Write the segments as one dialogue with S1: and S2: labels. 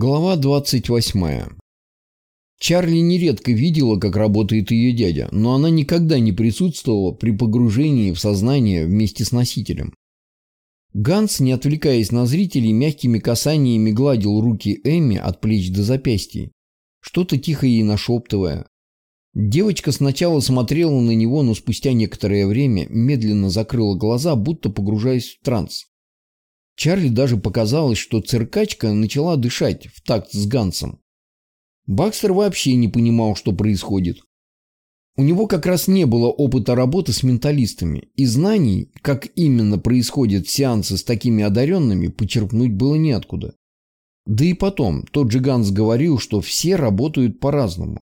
S1: Глава 28. Чарли нередко видела, как работает ее дядя, но она никогда не присутствовала при погружении в сознание вместе с носителем. Ганс, не отвлекаясь на зрителей, мягкими касаниями гладил руки Эмми от плеч до запястья, что-то тихо ей нашептывая. Девочка сначала смотрела на него, но спустя некоторое время медленно закрыла глаза, будто погружаясь в транс. Чарли даже показалось, что циркачка начала дышать в такт с Гансом. Бакстер вообще не понимал, что происходит. У него как раз не было опыта работы с менталистами, и знаний, как именно происходят сеансы с такими одаренными, почерпнуть было неоткуда. Да и потом, тот же Ганс говорил, что все работают по-разному.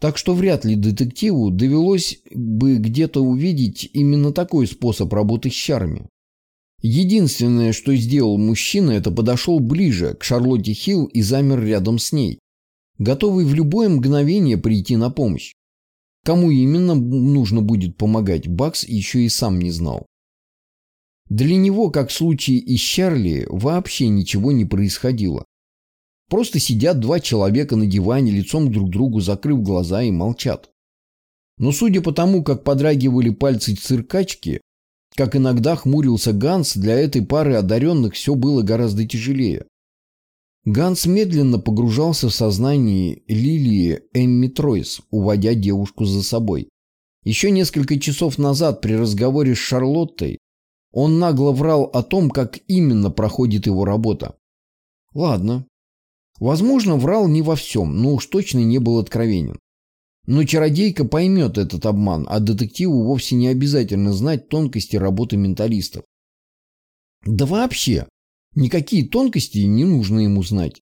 S1: Так что вряд ли детективу довелось бы где-то увидеть именно такой способ работы с чарами. Единственное, что сделал мужчина, это подошел ближе к Шарлотте Хилл и замер рядом с ней, готовый в любое мгновение прийти на помощь. Кому именно нужно будет помогать, Бакс еще и сам не знал. Для него, как в случае и с Чарли, вообще ничего не происходило. Просто сидят два человека на диване лицом друг к другу, закрыв глаза и молчат. Но судя по тому, как подрагивали пальцы циркачки, как иногда хмурился Ганс, для этой пары одаренных все было гораздо тяжелее. Ганс медленно погружался в сознание Лилии Эмми Тройс, уводя девушку за собой. Еще несколько часов назад при разговоре с Шарлоттой он нагло врал о том, как именно проходит его работа. Ладно. Возможно, врал не во всем, но уж точно не был откровенен. Но чародейка поймет этот обман, а детективу вовсе не обязательно знать тонкости работы менталистов. Да вообще, никакие тонкости не нужно ему знать.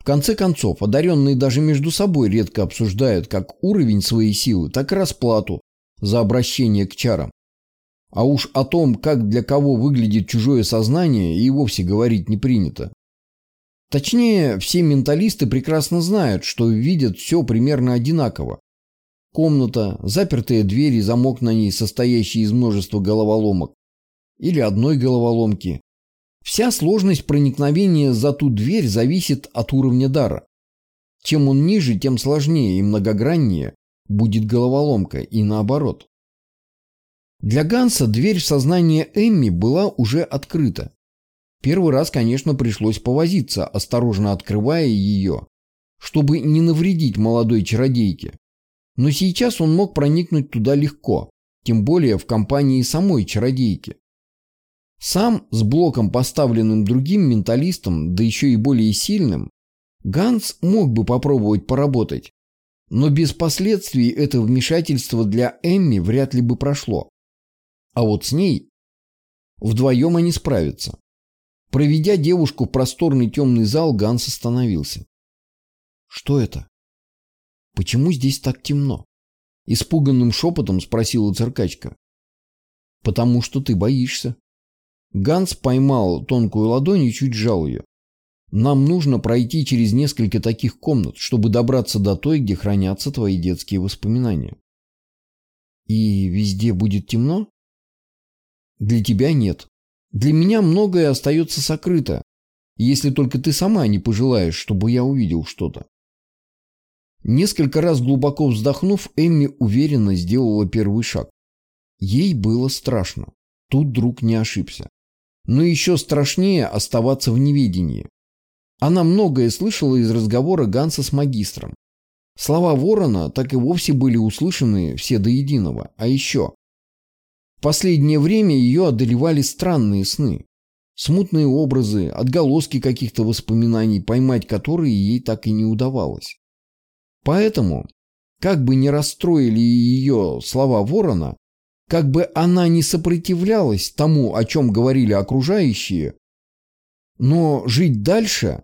S1: В конце концов, одаренные даже между собой редко обсуждают как уровень своей силы, так и расплату за обращение к чарам. А уж о том, как для кого выглядит чужое сознание, и вовсе говорить не принято. Точнее, все менталисты прекрасно знают, что видят все примерно одинаково, Комната, запертые двери, замок на ней, состоящий из множества головоломок. Или одной головоломки. Вся сложность проникновения за ту дверь зависит от уровня дара. Чем он ниже, тем сложнее и многограннее будет головоломка, и наоборот. Для Ганса дверь в сознание Эмми была уже открыта. Первый раз, конечно, пришлось повозиться, осторожно открывая ее, чтобы не навредить молодой чародейке. Но сейчас он мог проникнуть туда легко, тем более в компании самой чародейки. Сам, с блоком, поставленным другим менталистом, да еще и более сильным, Ганс мог бы попробовать поработать. Но без последствий это вмешательство для Эмми вряд ли бы прошло. А вот с ней вдвоем они справятся. Проведя девушку в просторный темный зал, Ганс остановился. «Что это?» «Почему здесь так темно?» Испуганным шепотом спросила циркачка. «Потому что ты боишься». Ганс поймал тонкую ладонь и чуть сжал ее. «Нам нужно пройти через несколько таких комнат, чтобы добраться до той, где хранятся твои детские воспоминания». «И везде будет темно?» «Для тебя нет. Для меня многое остается сокрыто, если только ты сама не пожелаешь, чтобы я увидел что-то». Несколько раз глубоко вздохнув, Эмми уверенно сделала первый шаг. Ей было страшно. Тут друг не ошибся. Но еще страшнее оставаться в неведении. Она многое слышала из разговора Ганса с магистром. Слова Ворона так и вовсе были услышаны все до единого. А еще. В последнее время ее одолевали странные сны. Смутные образы, отголоски каких-то воспоминаний, поймать которые ей так и не удавалось. Поэтому, как бы ни расстроили ее слова ворона, как бы она не сопротивлялась тому, о чем говорили окружающие, но жить дальше,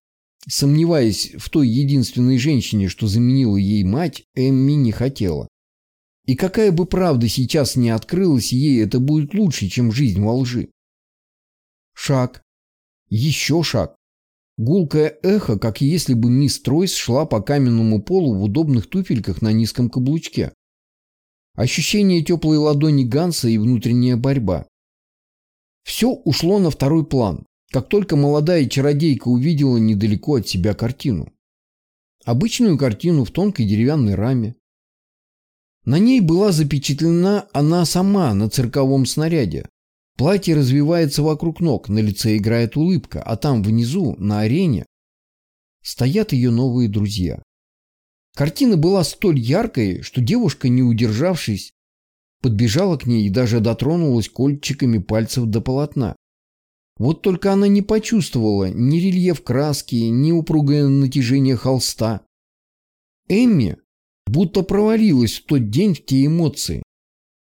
S1: сомневаясь в той единственной женщине, что заменила ей мать, Эмми не хотела. И какая бы правда сейчас не открылась ей, это будет лучше, чем жизнь во лжи. Шаг. Еще шаг. Гулкое эхо, как если бы мисс Тройс шла по каменному полу в удобных туфельках на низком каблучке. Ощущение теплой ладони Ганса и внутренняя борьба. Все ушло на второй план. как только молодая чародейка увидела недалеко от себя картину. Обычную картину в тонкой деревянной раме. На ней была запечатлена она сама на цирковом снаряде. Платье развивается вокруг ног, на лице играет улыбка, а там внизу, на арене, стоят ее новые друзья. Картина была столь яркой, что девушка, не удержавшись, подбежала к ней и даже дотронулась кольчиками пальцев до полотна. Вот только она не почувствовала ни рельеф краски, ни упругое натяжение холста. Эмми будто провалилась в тот день в те эмоции.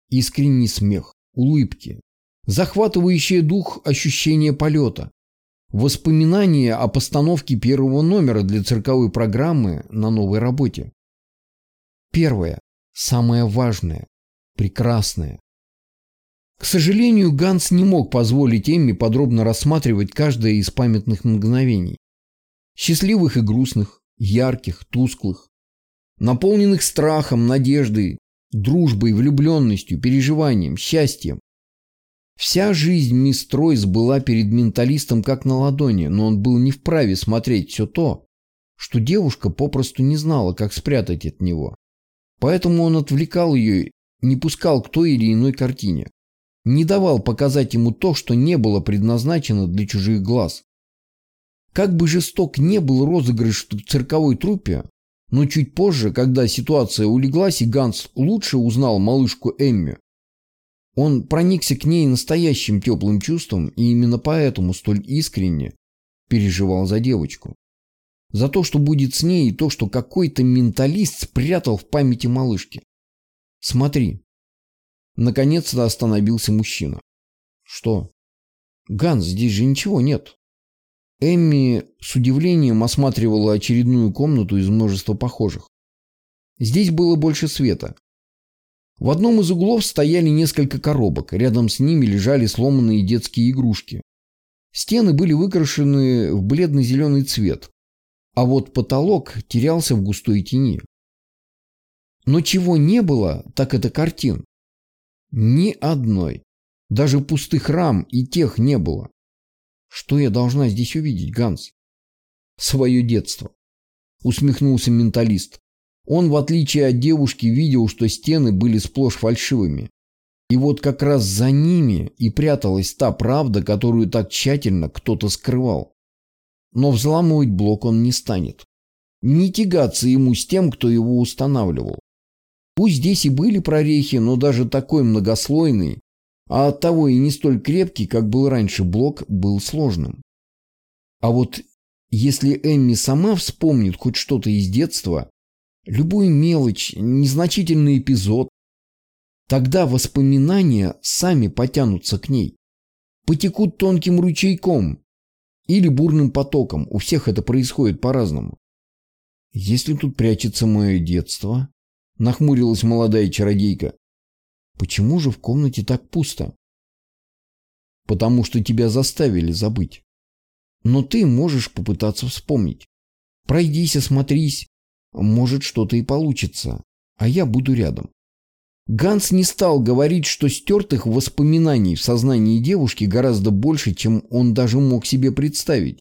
S1: Искренний смех, улыбки, захватывающее дух ощущение полета, воспоминания о постановке первого номера для цирковой программы на новой работе. Первое, самое важное, прекрасное. К сожалению, Ганс не мог позволить Эмми подробно рассматривать каждое из памятных мгновений. Счастливых и грустных, ярких, тусклых, наполненных страхом, надеждой, дружбой, влюбленностью, переживанием, счастьем. Вся жизнь мисс была перед менталистом как на ладони, но он был не вправе смотреть все то, что девушка попросту не знала, как спрятать от него. Поэтому он отвлекал ее, не пускал к той или иной картине. Не давал показать ему то, что не было предназначено для чужих глаз. Как бы жесток не был розыгрыш в цирковой труппе, но чуть позже, когда ситуация улеглась и Ганс лучше узнал малышку Эмми, он проникся к ней настоящим теплым чувством и именно поэтому столь искренне переживал за девочку. За то, что будет с ней, и то, что какой-то менталист спрятал в памяти малышки. Смотри. Наконец-то остановился мужчина. Что? Ганс, здесь же ничего нет. Эмми с удивлением осматривала очередную комнату из множества похожих. Здесь было больше света. В одном из углов стояли несколько коробок, рядом с ними лежали сломанные детские игрушки. Стены были выкрашены в бледно-зеленый цвет, а вот потолок терялся в густой тени. Но чего не было, так это картин. Ни одной. Даже пустых рам и тех не было. Что я должна здесь увидеть, Ганс? Свое детство. Усмехнулся менталист. Он, в отличие от девушки, видел, что стены были сплошь фальшивыми. И вот как раз за ними и пряталась та правда, которую так тщательно кто-то скрывал. Но взламывать блок он не станет. Не тягаться ему с тем, кто его устанавливал. Пусть здесь и были прорехи, но даже такой многослойный, а оттого и не столь крепкий, как был раньше блок, был сложным. А вот если Эмми сама вспомнит хоть что-то из детства, любую мелочь, незначительный эпизод, тогда воспоминания сами потянутся к ней, потекут тонким ручейком или бурным потоком, у всех это происходит по-разному. Если тут прячется мое детство, нахмурилась молодая чародейка, почему же в комнате так пусто? Потому что тебя заставили забыть. Но ты можешь попытаться вспомнить. Пройдись, осмотрись, может, что-то и получится, а я буду рядом. Ганс не стал говорить, что стертых воспоминаний в сознании девушки гораздо больше, чем он даже мог себе представить.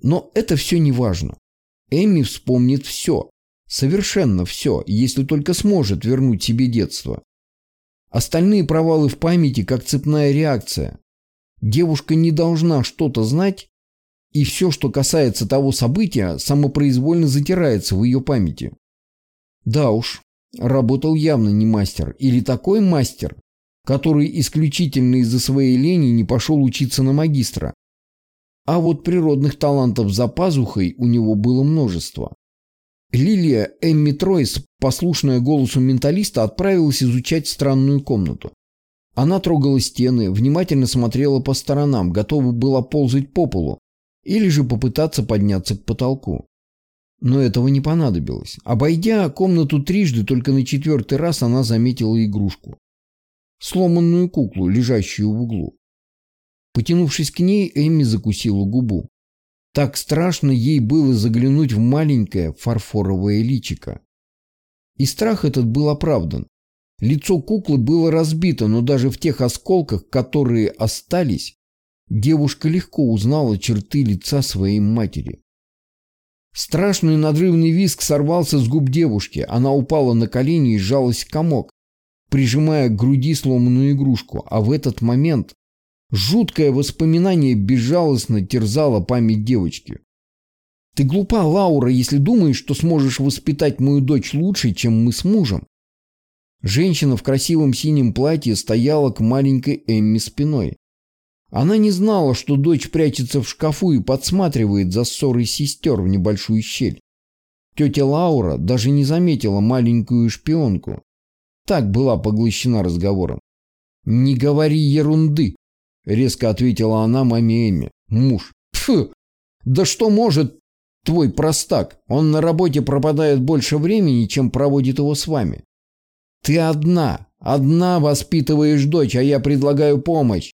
S1: Но это все не важно. Эми вспомнит все, совершенно все, если только сможет вернуть себе детство. Остальные провалы в памяти как цепная реакция. Девушка не должна что-то знать, и все, что касается того события, самопроизвольно затирается в ее памяти. Да уж, работал явно не мастер, или такой мастер, который исключительно из-за своей лени не пошел учиться на магистра. А вот природных талантов за пазухой у него было множество. Лилия Эмми Тройс, послушная голосу менталиста, отправилась изучать странную комнату. Она трогала стены, внимательно смотрела по сторонам, готова была ползать по полу, или же попытаться подняться к потолку. Но этого не понадобилось. Обойдя комнату трижды, только на четвертый раз она заметила игрушку. Сломанную куклу, лежащую в углу. Потянувшись к ней, Эмми закусила губу. Так страшно ей было заглянуть в маленькое фарфоровое личико. И страх этот был оправдан. Лицо куклы было разбито, но даже в тех осколках, которые остались, девушка легко узнала черты лица своей матери. Страшный надрывный визг сорвался с губ девушки. Она упала на колени и сжалась в комок, прижимая к груди сломанную игрушку. А в этот момент жуткое воспоминание безжалостно терзало память девочки. «Ты глупа, Лаура, если думаешь, что сможешь воспитать мою дочь лучше, чем мы с мужем». Женщина в красивом синем платье стояла к маленькой Эмми спиной. Она не знала, что дочь прячется в шкафу и подсматривает за ссорой сестер в небольшую щель. Тетя Лаура даже не заметила маленькую шпионку. Так была поглощена разговором. «Не говори ерунды», — резко ответила она маме Эмми. «Муж. Фу! Да что может твой простак? Он на работе пропадает больше времени, чем проводит его с вами. Ты одна, одна воспитываешь дочь, а я предлагаю помощь.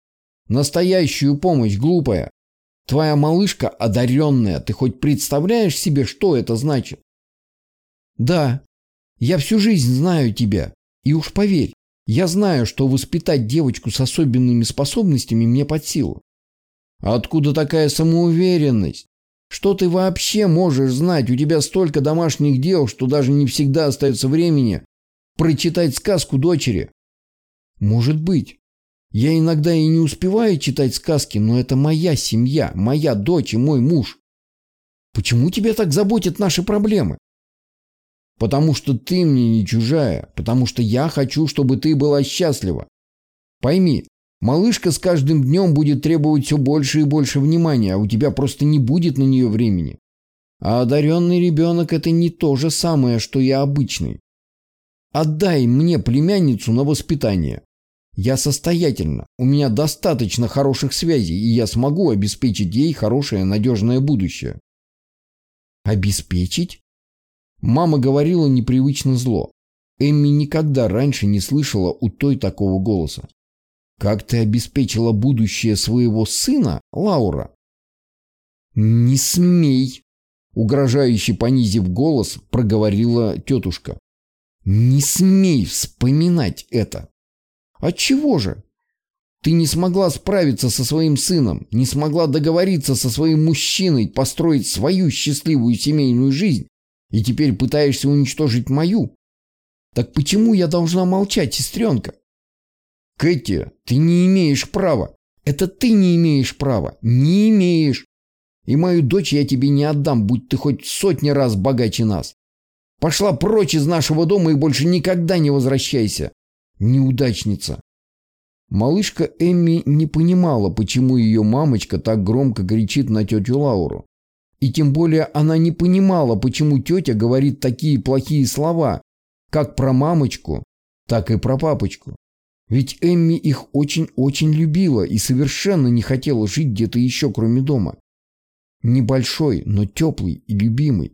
S1: Настоящую помощь, глупая. Твоя малышка одаренная. Ты хоть представляешь себе, что это значит? Да, я всю жизнь знаю тебя. И уж поверь, я знаю, что воспитать девочку с особенными способностями мне под силу. Откуда такая самоуверенность? Что ты вообще можешь знать? У тебя столько домашних дел, что даже не всегда остается времени прочитать сказку дочери. Может быть. Я иногда и не успеваю читать сказки, но это моя семья, моя дочь и мой муж. Почему тебя так заботят наши проблемы? Потому что ты мне не чужая, потому что я хочу, чтобы ты была счастлива. Пойми, малышка с каждым днем будет требовать все больше и больше внимания, а у тебя просто не будет на нее времени. А одаренный ребенок – это не то же самое, что и обычный. Отдай мне племянницу на воспитание. Я состоятельна, у меня достаточно хороших связей, и я смогу обеспечить ей хорошее надежное будущее. Обеспечить? Мама говорила непривычно зло. Эмми никогда раньше не слышала у той такого голоса. Как ты обеспечила будущее своего сына, Лаура? Не смей, угрожающе понизив голос, проговорила тетушка. Не смей вспоминать это. Отчего же? Ты не смогла справиться со своим сыном, не смогла договориться со своим мужчиной, построить свою счастливую семейную жизнь, и теперь пытаешься уничтожить мою? Так почему я должна молчать, сестренка? Кэти, ты не имеешь права. Это ты не имеешь права. Не имеешь. И мою дочь я тебе не отдам, будь ты хоть сотни раз богаче нас. Пошла прочь из нашего дома и больше никогда не возвращайся. Неудачница. Малышка Эмми не понимала, почему ее мамочка так громко кричит на тетю Лауру. И тем более она не понимала, почему тетя говорит такие плохие слова, как про мамочку, так и про папочку. Ведь Эмми их очень-очень любила и совершенно не хотела жить где-то еще, кроме дома. Небольшой, но теплый и любимый.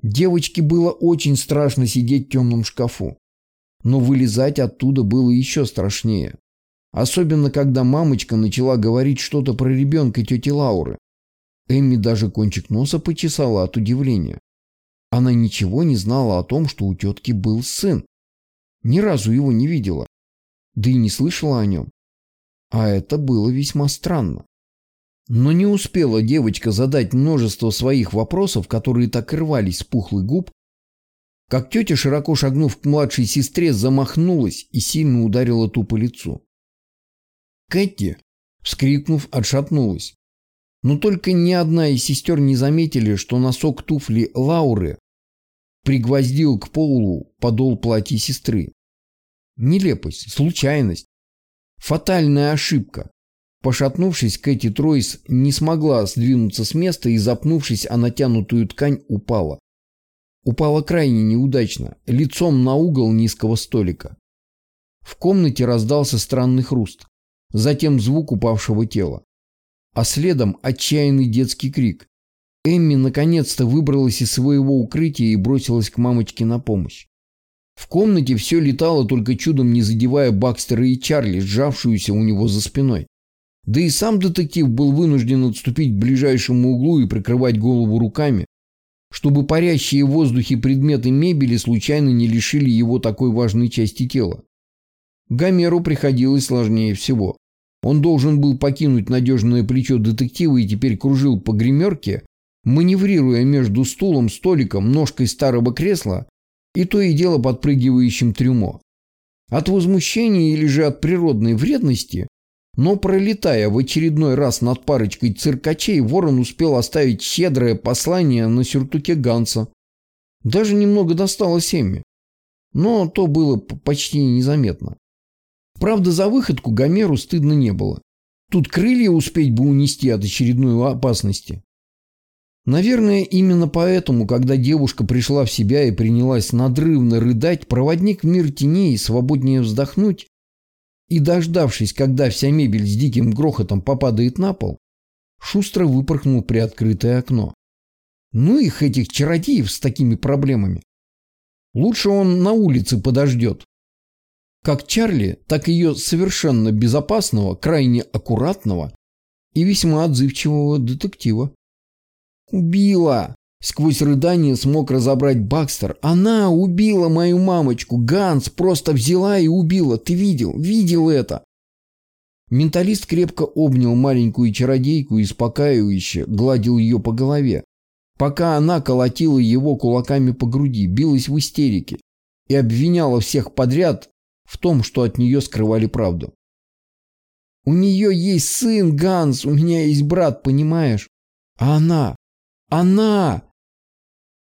S1: Девочке было очень страшно сидеть в темном шкафу. Но вылезать оттуда было еще страшнее. Особенно, когда мамочка начала говорить что-то про ребенка тети Лауры. Эмми даже кончик носа почесала от удивления. Она ничего не знала о том, что у тетки был сын. Ни разу его не видела. Да и не слышала о нем. А это было весьма странно. Но не успела девочка задать множество своих вопросов, которые так рвались с пухлых губ, как тетя, широко шагнув к младшей сестре, замахнулась и сильно ударила ту по лицу. Кэти, вскрикнув, отшатнулась. Но только ни одна из сестер не заметили, что носок туфли Лауры пригвоздил к полу подол платья сестры. Нелепость, случайность, фатальная ошибка. Пошатнувшись, Кэти Тройс не смогла сдвинуться с места и, запнувшись о натянутую ткань, упала. Упала крайне неудачно, лицом на угол низкого столика. В комнате раздался странный хруст, затем звук упавшего тела. А следом отчаянный детский крик. Эмми наконец-то выбралась из своего укрытия и бросилась к мамочке на помощь. В комнате все летало, только чудом не задевая Бакстера и Чарли, сжавшуюся у него за спиной. Да и сам детектив был вынужден отступить к ближайшему углу и прикрывать голову руками, чтобы парящие в воздухе предметы мебели случайно не лишили его такой важной части тела. Гомеру приходилось сложнее всего. Он должен был покинуть надежное плечо детектива и теперь кружил по гримерке, маневрируя между стулом, столиком, ножкой старого кресла и то и дело подпрыгивающим трюмо. От возмущения или же от природной вредности, но пролетая в очередной раз над парочкой циркачей, ворон успел оставить щедрое послание на сюртуке Ганса. Даже немного досталось Эмми. Но то было почти незаметно. Правда, за выходку Гомеру стыдно не было. Тут крылья успеть бы унести от очередной опасности. Наверное, именно поэтому, когда девушка пришла в себя и принялась надрывно рыдать, проводник в мир теней свободнее вздохнуть и, дождавшись, когда вся мебель с диким грохотом попадает на пол, шустро выпорхнул приоткрытое окно. Ну их, этих чародеев с такими проблемами. Лучше он на улице подождет. Как Чарли, так и ее совершенно безопасного, крайне аккуратного и весьма отзывчивого детектива. «Убила!» Сквозь рыдание смог разобрать Бакстер. «Она убила мою мамочку! Ганс просто взяла и убила! Ты видел? Видел это?» Менталист крепко обнял маленькую чародейку и успокаивающе гладил ее по голове, пока она колотила его кулаками по груди, билась в истерике и обвиняла всех подряд в том, что от нее скрывали правду. «У нее есть сын, Ганс, у меня есть брат, понимаешь? А она, она!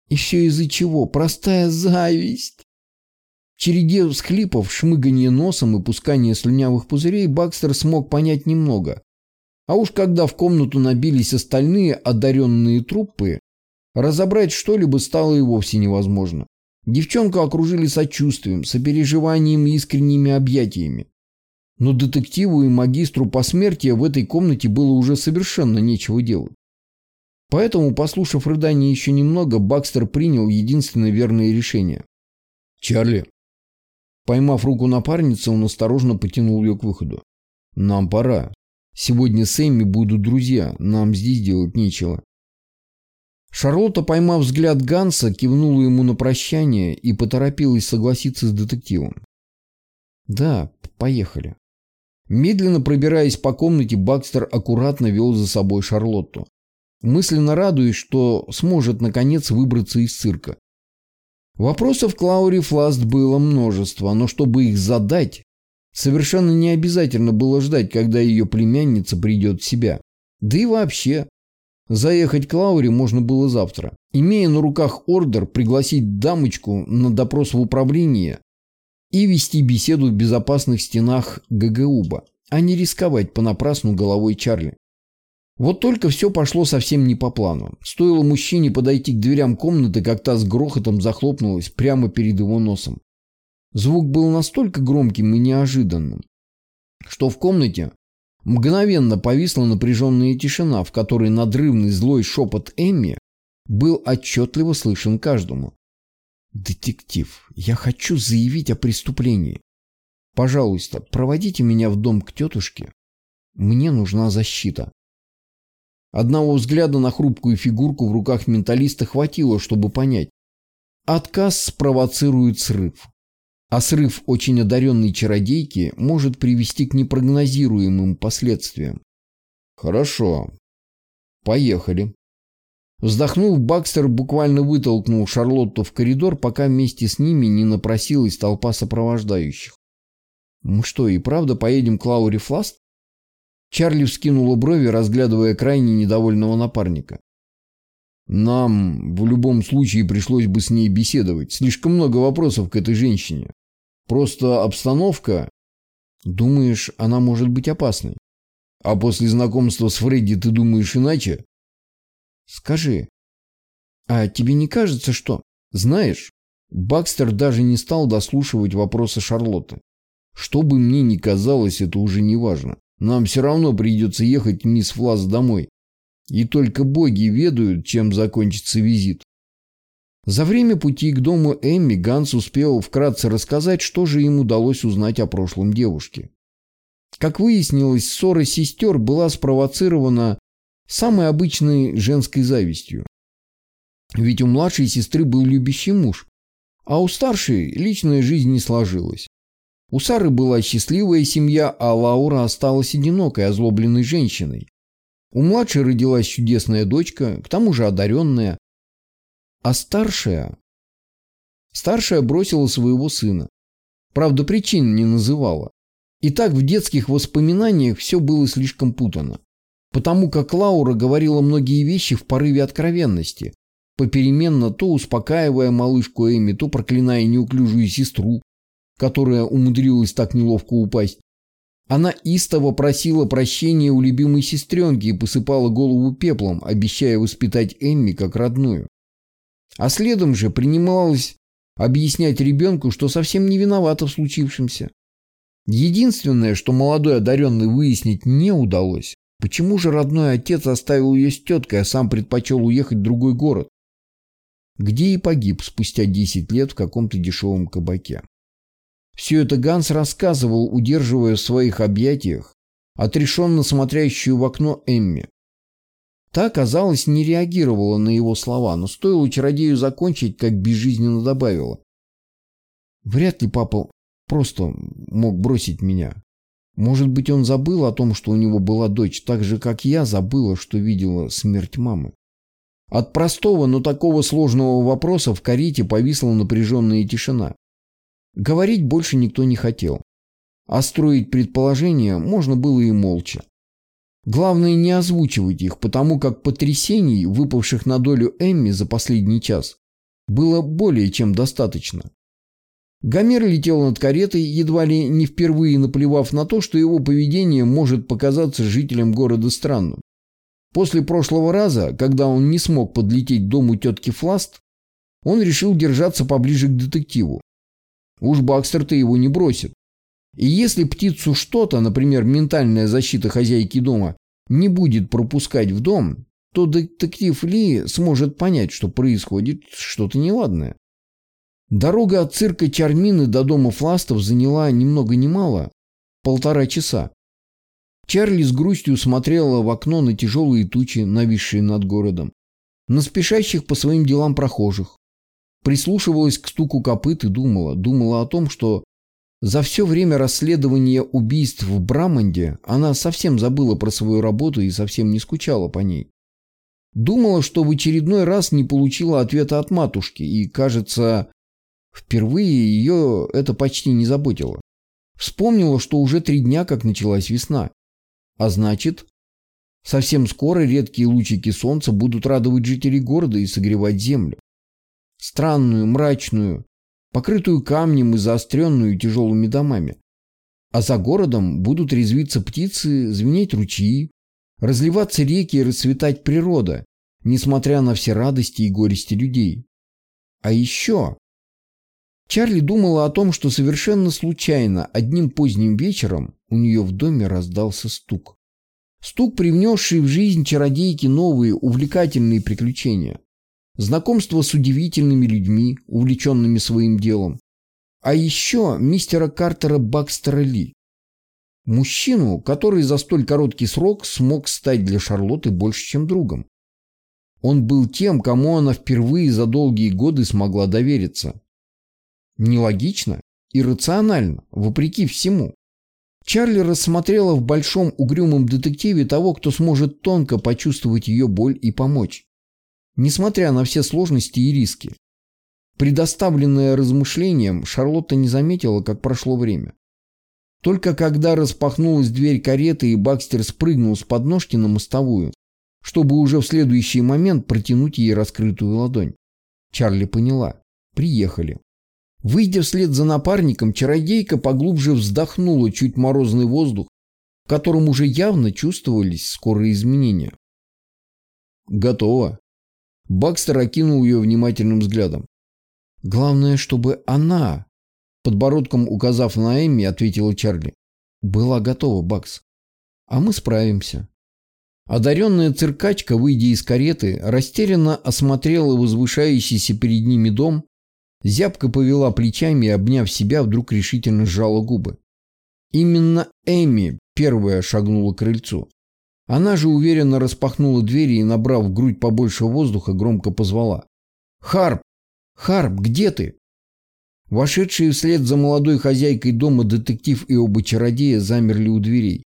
S1: Еще из-за чего? Простая зависть!» В череде всхлипов, шмыганье носом и пускание слюнявых пузырей Бакстер смог понять немного. А уж когда в комнату набились остальные одаренные труппы, разобрать что-либо стало и вовсе невозможно. Девчонку окружили сочувствием, сопереживанием и искренними объятиями. Но детективу и магистру посмертия в этой комнате было уже совершенно нечего делать. Поэтому, послушав рыдание еще немного, Бакстер принял единственное верное решение. «Чарли». Поймав руку напарницы, он осторожно потянул ее к выходу. «Нам пора. Сегодня с Эмми будут друзья. Нам здесь делать нечего». Шарлотта, поймав взгляд Ганса, кивнула ему на прощание и поторопилась согласиться с детективом. «Да, поехали». Медленно пробираясь по комнате, Бакстер аккуратно вел за собой Шарлотту, мысленно радуясь, что сможет наконец выбраться из цирка. Вопросов к Лауре Фласт было множество, но чтобы их задать, совершенно не обязательно было ждать, когда ее племянница придет в себя. Да и вообще, Заехать к Лауре можно было завтра. Имея на руках ордер пригласить дамочку на допрос в управление и вести беседу в безопасных стенах ГГУБа, а не рисковать понапрасну головой Чарли. Вот только все пошло совсем не по плану. Стоило мужчине подойти к дверям комнаты, как та с грохотом захлопнулась прямо перед его носом. Звук был настолько громким и неожиданным, что в комнате Мгновенно повисла напряженная тишина, в которой надрывный злой шепот Эмми был отчетливо слышен каждому. «Детектив, я хочу заявить о преступлении. Пожалуйста, проводите меня в дом к тетушке. Мне нужна защита». Одного взгляда на хрупкую фигурку в руках менталиста хватило, чтобы понять. Отказ спровоцирует срыв. А срыв очень одаренной чародейки может привести к непрогнозируемым последствиям. Хорошо. Поехали. Вздохнув, Бакстер буквально вытолкнул Шарлотту в коридор, пока вместе с ними не напросилась толпа сопровождающих. «Мы что, и правда поедем к Лауре Фласт?» Чарли вскинула брови, разглядывая крайне недовольного напарника. Нам в любом случае пришлось бы с ней беседовать. Слишком много вопросов к этой женщине. Просто обстановка... Думаешь, она может быть опасной? А после знакомства с Фредди ты думаешь иначе? Скажи, а тебе не кажется, что... Знаешь, Бакстер даже не стал дослушивать вопросы Шарлотты. Что бы мне ни казалось, это уже не важно. Нам все равно придется ехать мисс Флас домой. И только боги ведают, чем закончится визит. За время пути к дому Эмми Ганс успел вкратце рассказать, что же им удалось узнать о прошлом девушке. Как выяснилось, ссора сестер была спровоцирована самой обычной женской завистью. Ведь у младшей сестры был любящий муж, а у старшей личная жизнь не сложилась. У Сары была счастливая семья, а Лаура осталась одинокой, озлобленной женщиной. У младшей родилась чудесная дочка, к тому же одаренная. А старшая... Старшая бросила своего сына. Правда, причин не называла. И так в детских воспоминаниях все было слишком путано. Потому как Лаура говорила многие вещи в порыве откровенности, попеременно то успокаивая малышку Эми, то проклиная неуклюжую сестру, которая умудрилась так неловко упасть. Она истово просила прощения у любимой сестренки и посыпала голову пеплом, обещая воспитать Эмми как родную. А следом же принималась объяснять ребенку, что совсем не виновата в случившемся. Единственное, что молодой одаренный выяснить не удалось, почему же родной отец оставил ее с теткой, а сам предпочел уехать в другой город, где и погиб спустя 10 лет в каком-то дешевом кабаке. Все это Ганс рассказывал, удерживая в своих объятиях отрешенно смотрящую в окно Эмми. Та, казалось, не реагировала на его слова, но стоило чародею закончить, как безжизненно добавила. Вряд ли папа просто мог бросить меня. Может быть, он забыл о том, что у него была дочь, так же, как я забыла, что видела смерть мамы. От простого, но такого сложного вопроса в карите повисла напряженная тишина. Говорить больше никто не хотел. А строить предположения можно было и молча. Главное не озвучивать их, потому как потрясений, выпавших на долю Эмми за последний час, было более чем достаточно. Гомер летел над каретой, едва ли не впервые наплевав на то, что его поведение может показаться жителям города странным. После прошлого раза, когда он не смог подлететь к дому тетки Фласт, он решил держаться поближе к детективу. Уж Бакстер-то его не бросит. И если птицу что-то, например, ментальная защита хозяйки дома, не будет пропускать в дом, то детектив Ли сможет понять, что происходит что-то неладное. Дорога от цирка Чармины до дома Фластов заняла ни много ни мало полтора часа. Чарли с грустью смотрела в окно на тяжелые тучи, нависшие над городом, на спешащих по своим делам прохожих, прислушивалась к стуку копыт и думала, думала о том, что за все время расследования убийств в Браманде она совсем забыла про свою работу и совсем не скучала по ней. Думала, что в очередной раз не получила ответа от матушки, и, кажется, впервые ее это почти не заботило. Вспомнила, что уже три дня, как началась весна. А значит, совсем скоро редкие лучики солнца будут радовать жителей города и согревать землю странную, мрачную, покрытую камнем и заостренную тяжелыми домами. А за городом будут резвиться птицы, звенеть ручьи, разливаться реки и расцветать природа, несмотря на все радости и горести людей. А еще... Чарли думала о том, что совершенно случайно одним поздним вечером у нее в доме раздался стук. Стук, привнесший в жизнь чародейки новые увлекательные приключения знакомство с удивительными людьми, увлеченными своим делом, а еще мистера Картера Бакстера Ли. Мужчину, который за столь короткий срок смог стать для Шарлотты больше, чем другом. Он был тем, кому она впервые за долгие годы смогла довериться. Нелогично, иррационально, вопреки всему. Чарли рассмотрела в большом угрюмом детективе того, кто сможет тонко почувствовать ее боль и помочь несмотря на все сложности и риски. Предоставленная размышлением, Шарлотта не заметила, как прошло время. Только когда распахнулась дверь кареты и Бакстер спрыгнул с подножки на мостовую, чтобы уже в следующий момент протянуть ей раскрытую ладонь. Чарли поняла. Приехали. Выйдя вслед за напарником, чародейка поглубже вздохнула чуть морозный воздух, в котором уже явно чувствовались скорые изменения. «Готово», Бакстер окинул ее внимательным взглядом. «Главное, чтобы она...» Подбородком указав на Эмми, ответила Чарли. «Была готова, Бакс. А мы справимся». Одаренная циркачка, выйдя из кареты, растерянно осмотрела возвышающийся перед ними дом, зябко повела плечами и, обняв себя, вдруг решительно сжала губы. Именно Эми первая шагнула к крыльцу. Она же уверенно распахнула двери и, набрав в грудь побольше воздуха, громко позвала. «Харп! Харп, где ты?» Вошедшие вслед за молодой хозяйкой дома детектив и оба чародея замерли у дверей.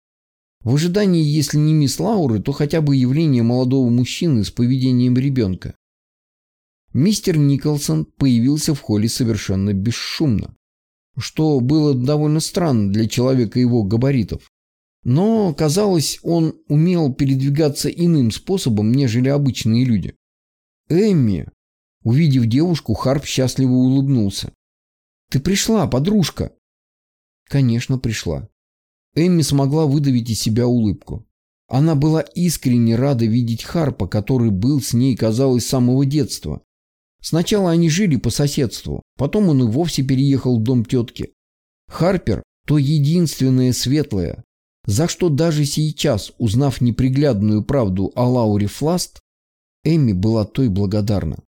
S1: В ожидании, если не мисс Лауры, то хотя бы явление молодого мужчины с поведением ребенка. Мистер Николсон появился в холле совершенно бесшумно, что было довольно странно для человека его габаритов. Но, казалось, он умел передвигаться иным способом, нежели обычные люди. «Эмми!» Увидев девушку, Харп счастливо улыбнулся. «Ты пришла, подружка!» Конечно, пришла. Эмми смогла выдавить из себя улыбку. Она была искренне рада видеть Харпа, который был с ней, казалось, с самого детства. Сначала они жили по соседству, потом он и вовсе переехал в дом тетки. Харпер – то единственное светлое, за что даже сейчас, узнав неприглядную правду о Лауре Фласт, Эмми была той благодарна.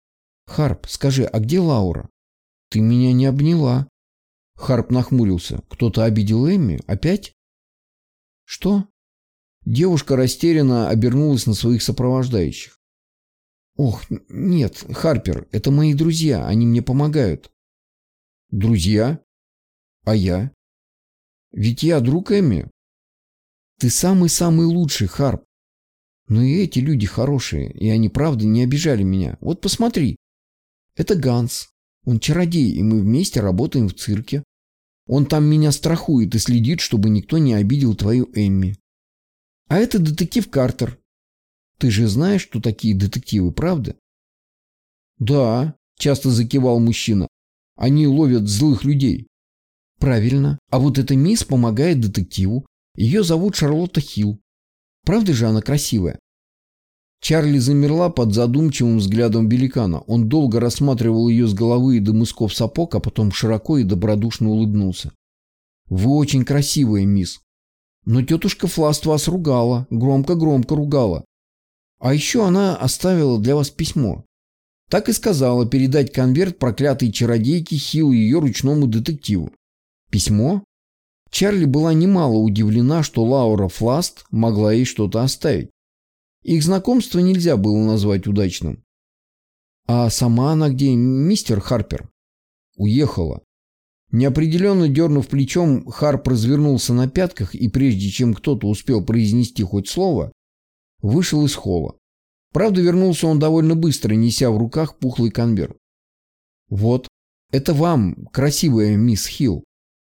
S1: «Харп, скажи, а где Лаура?» «Ты меня не обняла». Харп нахмурился. «Кто-то обидел Эмми? Опять?» «Что?» Девушка растерянно обернулась на своих сопровождающих. «Ох, нет, Харпер, это мои друзья, они мне помогают». «Друзья? А я?» «Ведь я друг Эмми». «Ты самый-самый лучший, Харп. Но и эти люди хорошие, и они правда не обижали меня. Вот посмотри. Это Ганс. Он чародей, и мы вместе работаем в цирке. Он там меня страхует и следит, чтобы никто не обидел твою Эмми. А это детектив Картер. Ты же знаешь, что такие детективы, правда? Да, часто закивал мужчина. Они ловят злых людей. Правильно. А вот эта мисс помогает детективу. Ее зовут Шарлотта Хилл. Правда же она красивая? Чарли замерла под задумчивым взглядом великана. Он долго рассматривал ее с головы и до мысков сапог, а потом широко и добродушно улыбнулся. «Вы очень красивая, мисс. Но тетушка Фласт вас ругала, громко-громко ругала. А еще она оставила для вас письмо. Так и сказала передать конверт проклятой чародейки Хилл ее ручному детективу. Письмо? Чарли была немало удивлена, что Лаура Фласт могла ей что-то оставить. Их знакомство нельзя было назвать удачным. А сама она где, мистер Харпер? Уехала. Неопределенно дернув плечом, Харп развернулся на пятках и прежде чем кто-то успел произнести хоть слово, вышел из холла. Правда, вернулся он довольно быстро, неся в руках пухлый конверт. «Вот, это вам, красивая мисс Хилл.